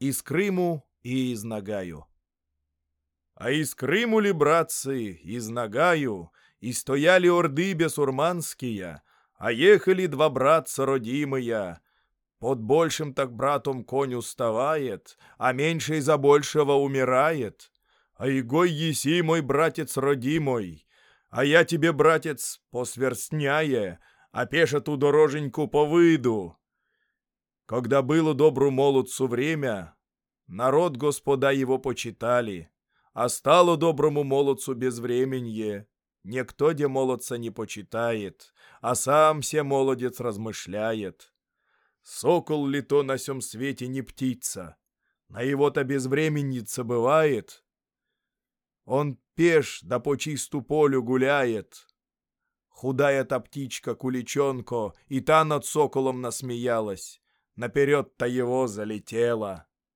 Из Крыму и из Нагаю. А из Крыму ли, братцы, из Нагаю, и стояли орды бесурманские, а ехали два братца родимые. Под большим так братом конь уставает, а меньший за большего умирает. А игой еси, мой братец родимой, а я тебе, братец, посверстняе, а пеша ту дороженьку повыду. Когда было добру молодцу время, народ Господа его почитали, а стало доброму молодцу безвременье. Никто де молодца не почитает, а сам все молодец размышляет. Сокол ли то на сем свете не птица? На его-то безвременница бывает. Он пеш да по чисту полю гуляет. Худая та птичка куличонко, и та над соколом насмеялась. Наперед-то его залетела.